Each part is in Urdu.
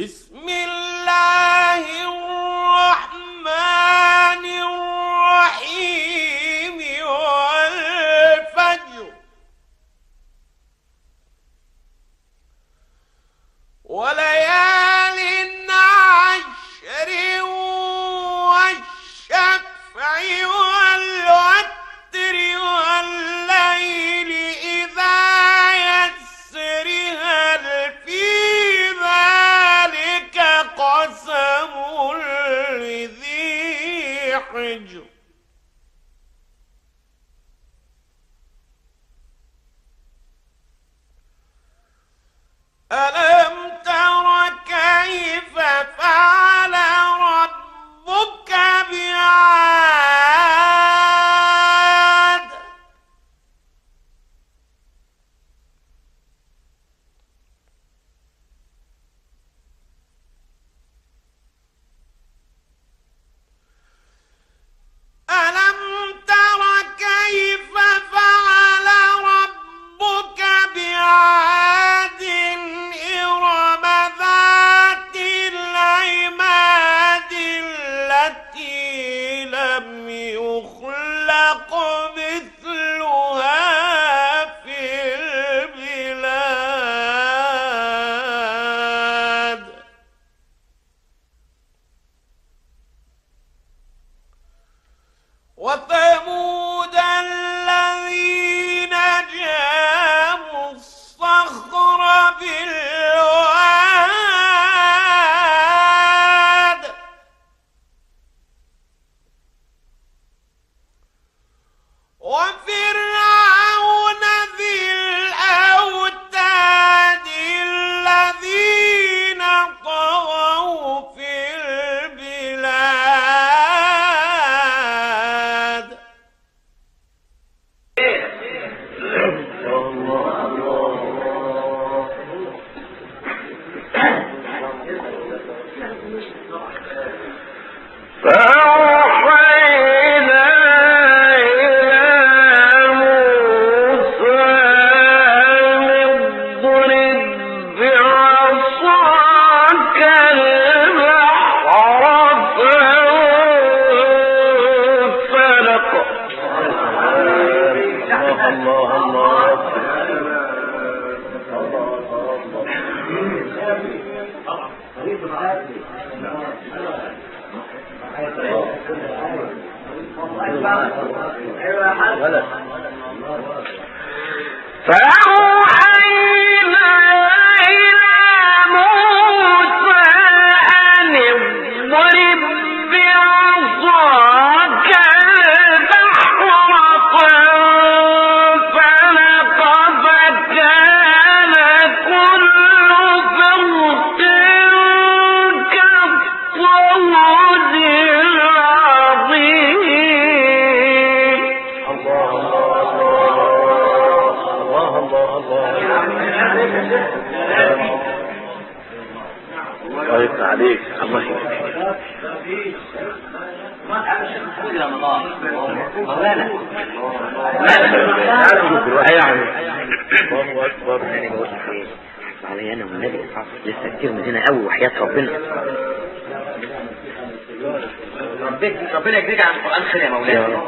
بسم ربنا ربنا يجزيك عن القران خير يا مولانا.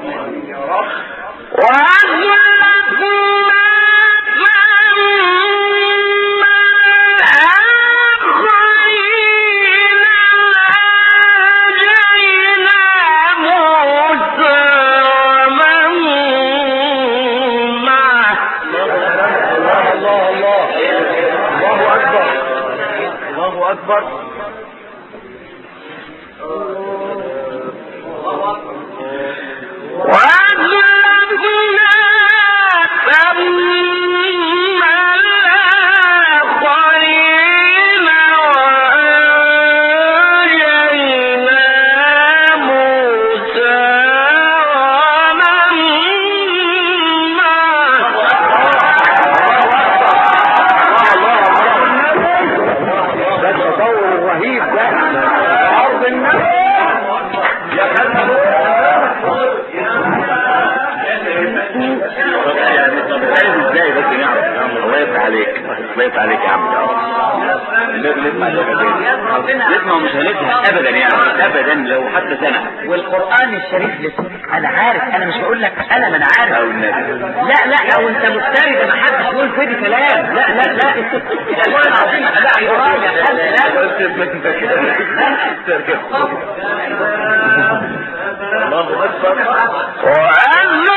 الشريف لسه انا عارف انا مش بقول لك انا من عارف. او لا لا او انت مفتري ما حد يقول كده كلام. لا لا لا. والله العظيم لا يا راجل لا الله اكبر وعلى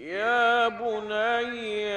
يا بني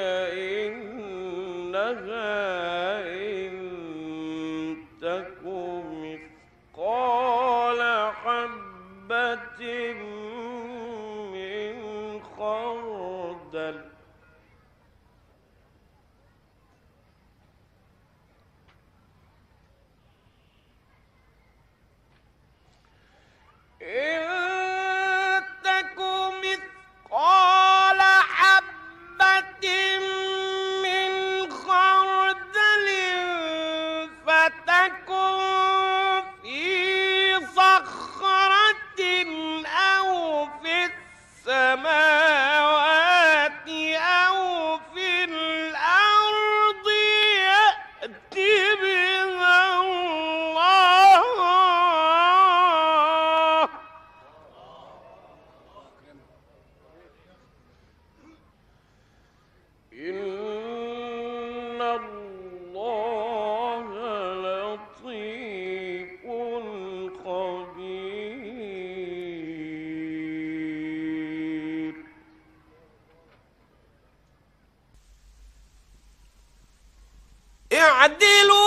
يعدلون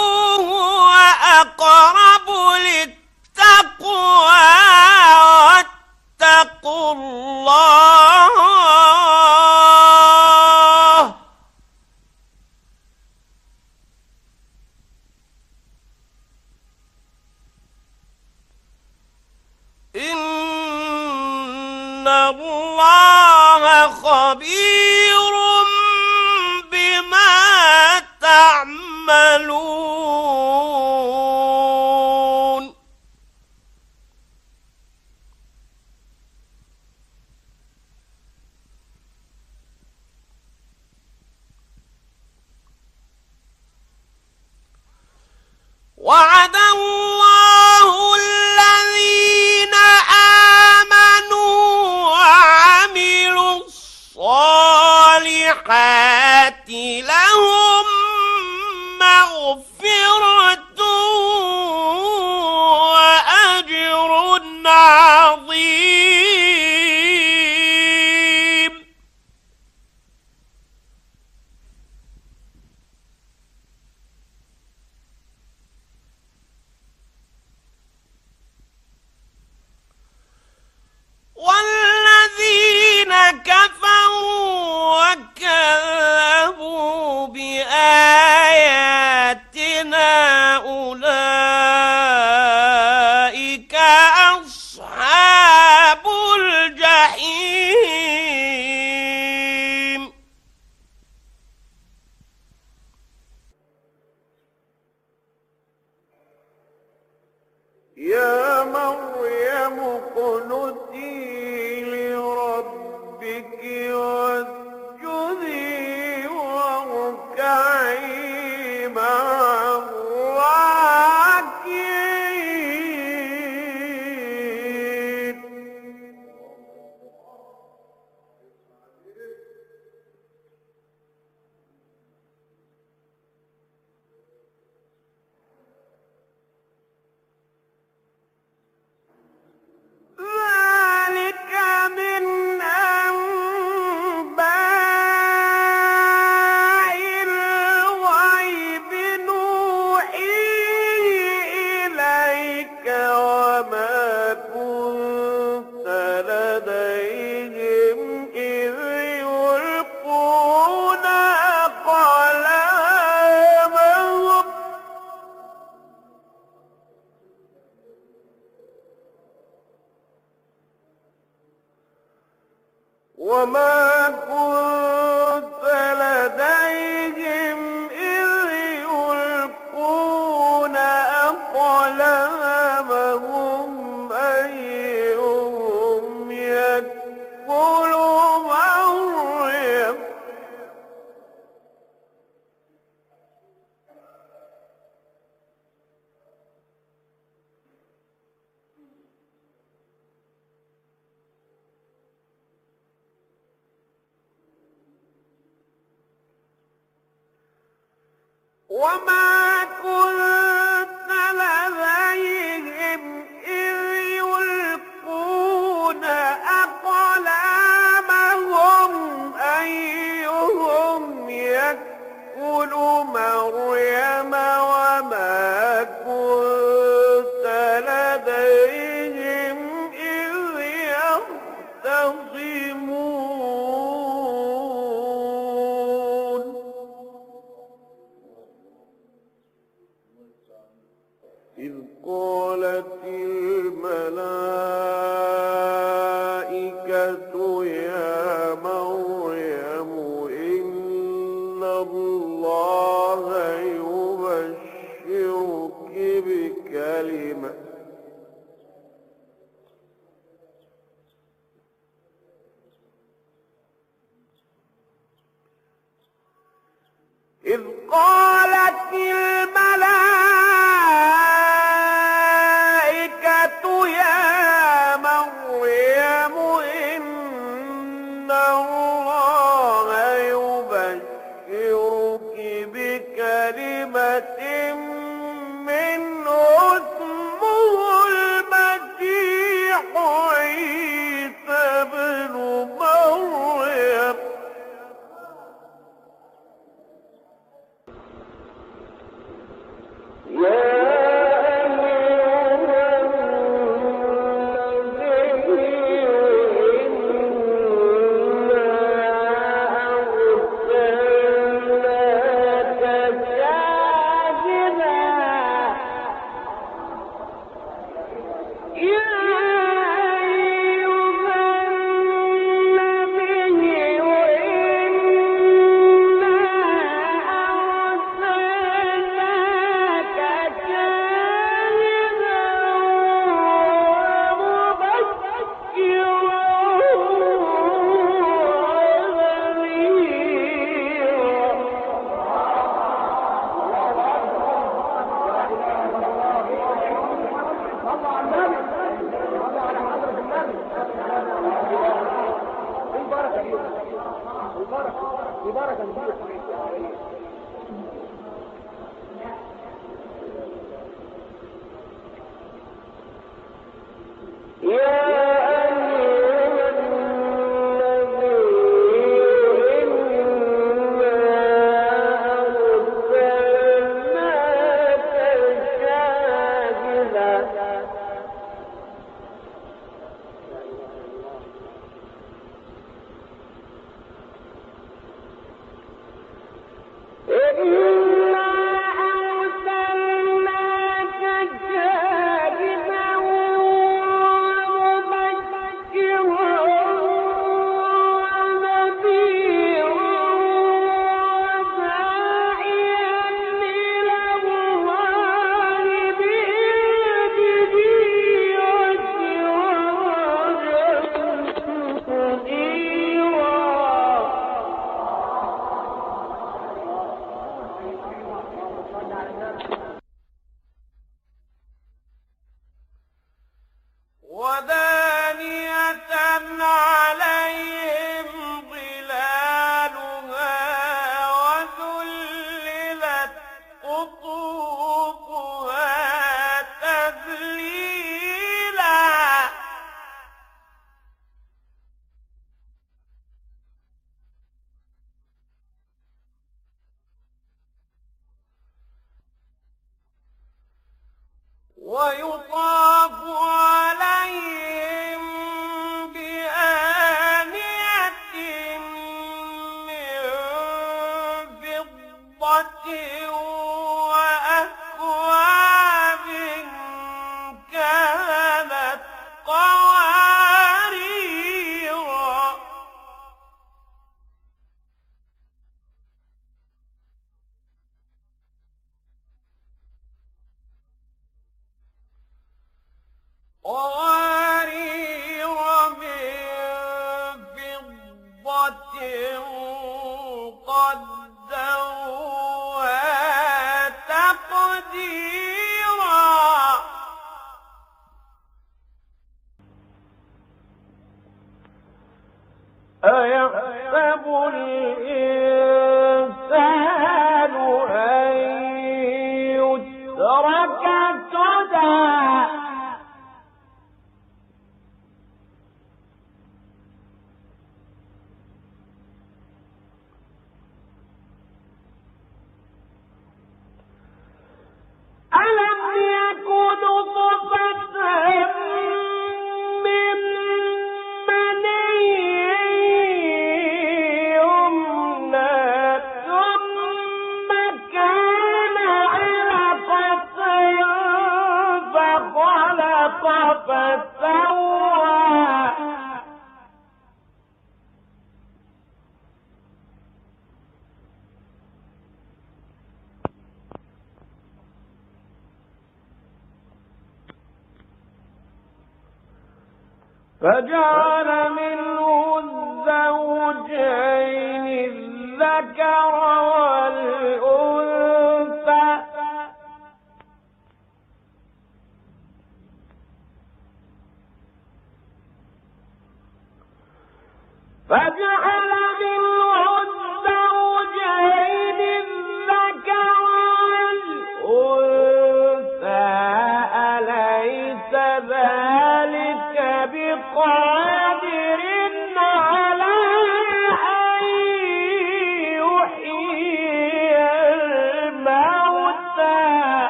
فجعل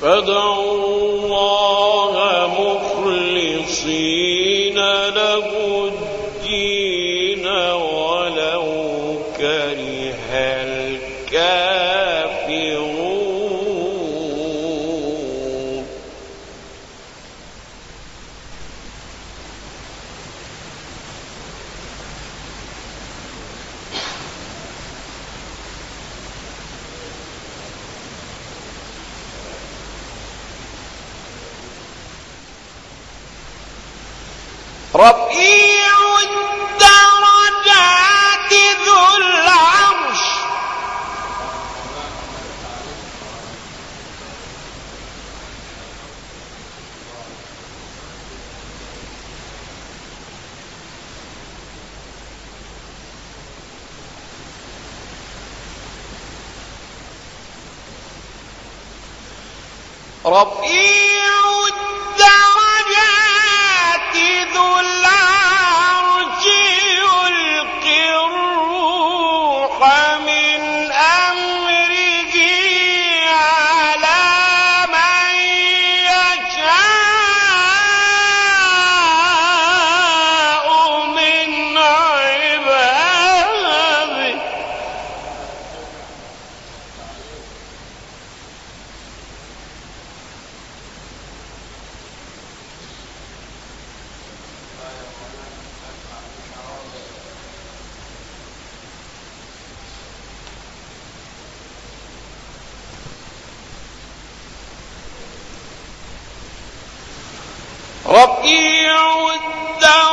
فادعوا الله مخلصين. رفيع الدرجات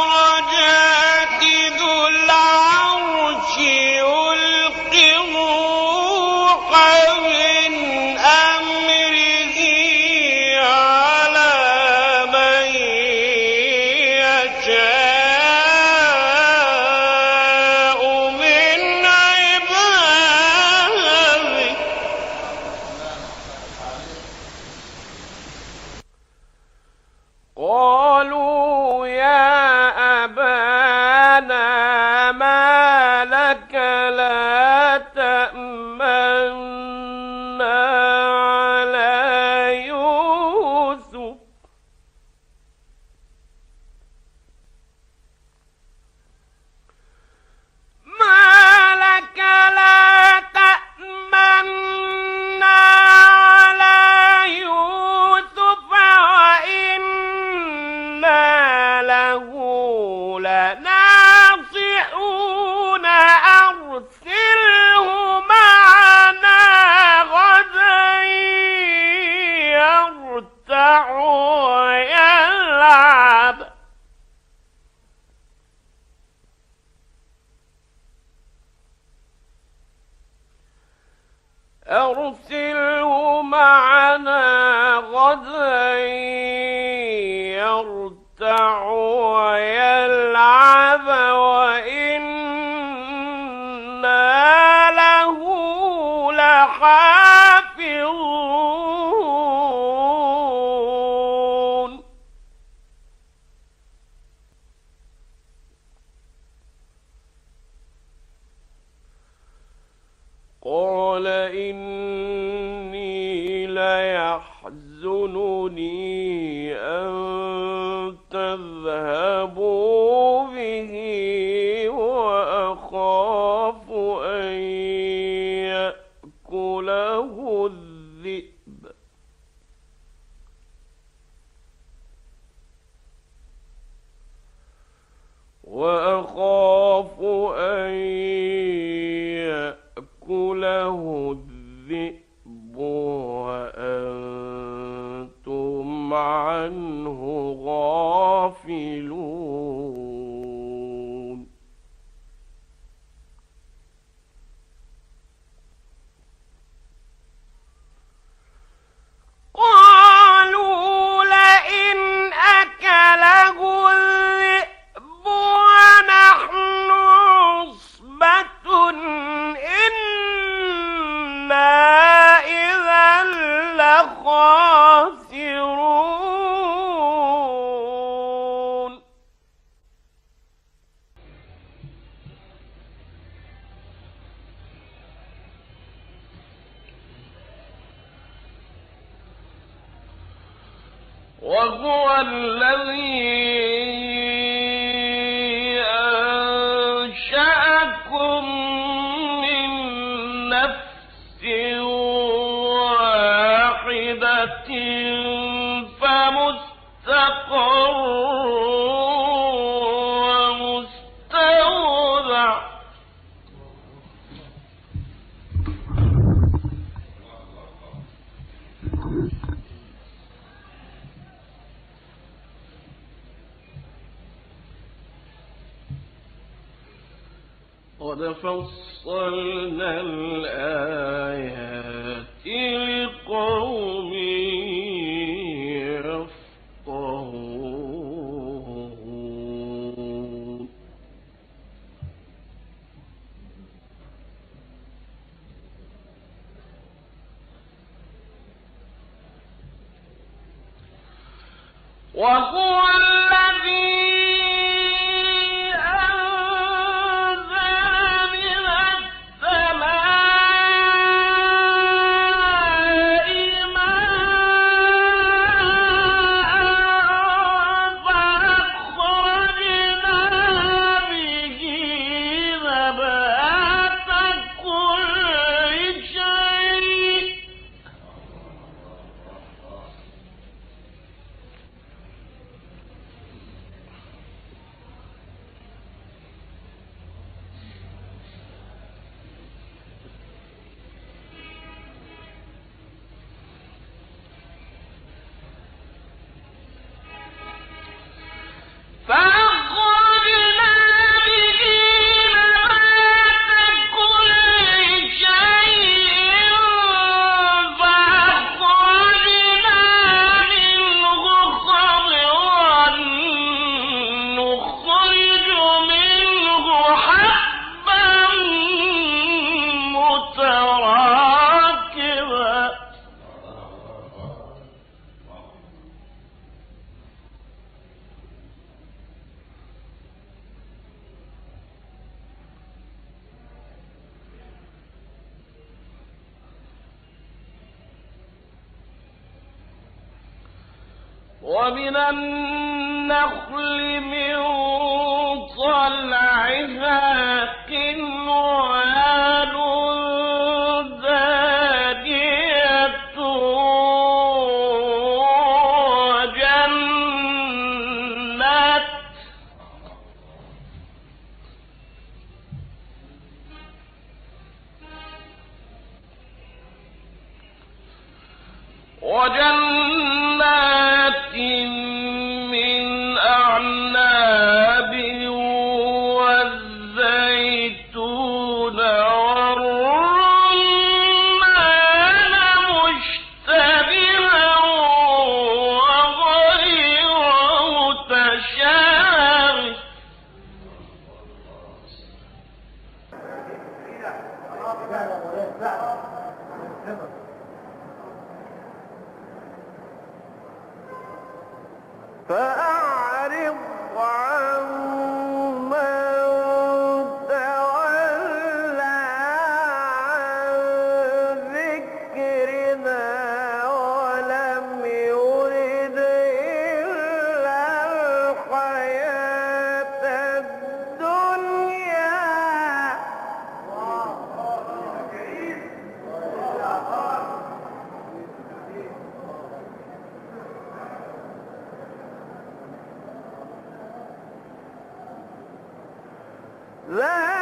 ذلك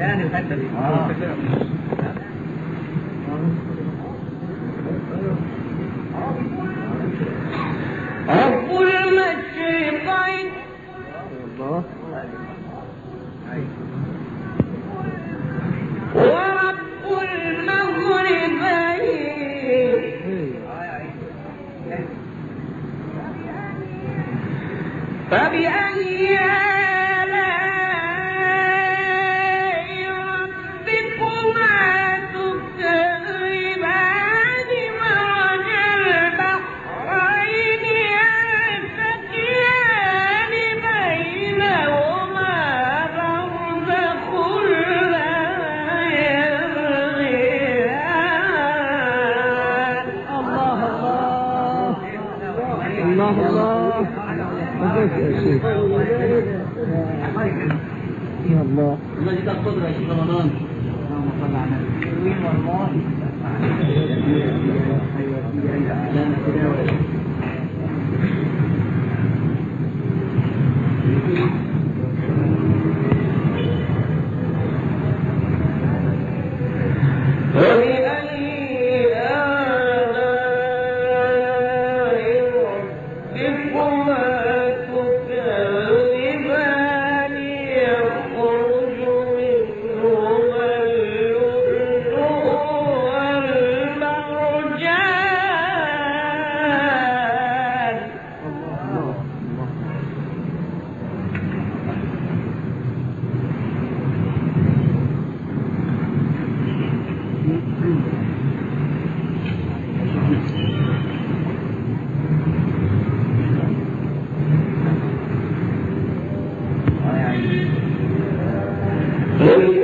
تاني الحته دي میری